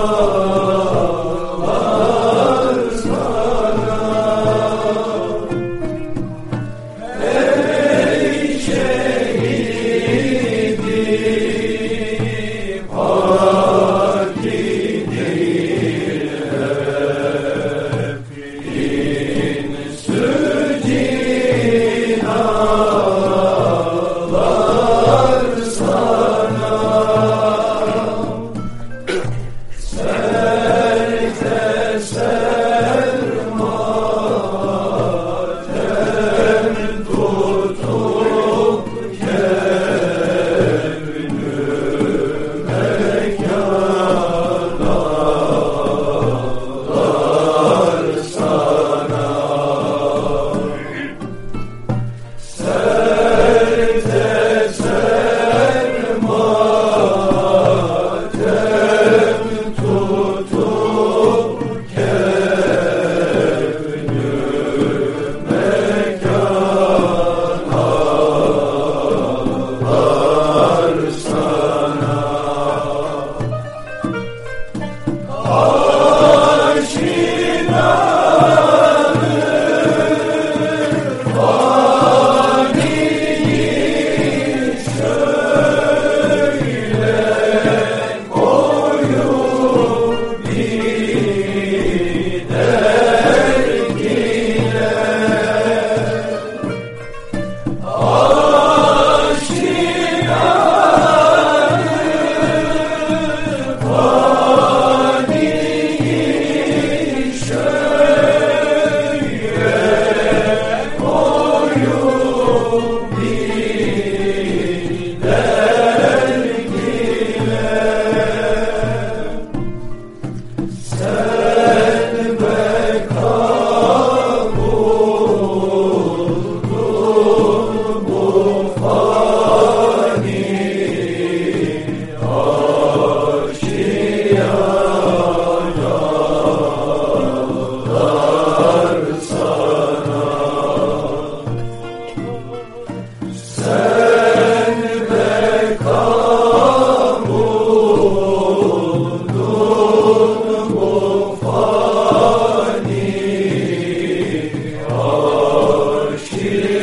oh. Amen.